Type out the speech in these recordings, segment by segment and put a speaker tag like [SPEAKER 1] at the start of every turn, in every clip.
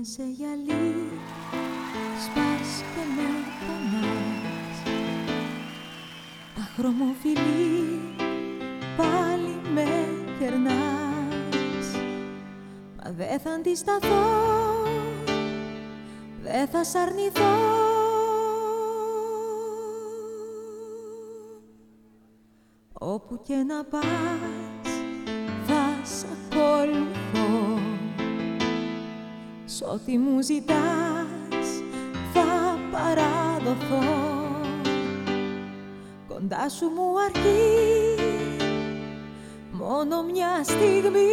[SPEAKER 1] σε γυαλί σπάς και με πονάς. Τα χρωμοφιλή πάλι με κερνάς. Μα δεν θα αντισταθώ, δεν θα σ' αρνηθώ. Όπου και να πας Σ' ό,τι μου ζητάς θα παραδοθώ. Κοντά σου μου αρκεί μόνο μια στιγμή.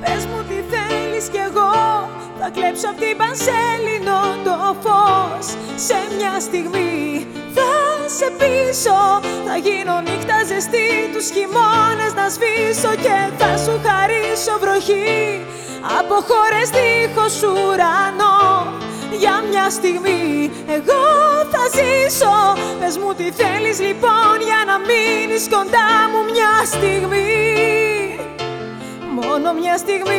[SPEAKER 1] Πες μου τι θέλεις κι εγώ θα κλέψω απ' την πανσέλινο το φως. Σε μια στιγμή θα σε πείσω Θα γίνω νύχτα ζεστή τους χειμώνες να σβήσω Και θα σου χαρίσω βροχή. Από χώρες δίχως ουρανό για μια στιγμή εγώ θα ζήσω. Πες μου τι θέλεις λοιπόν για να μείνεις κοντά μου μια στιγμή. Μόνο μια στιγμή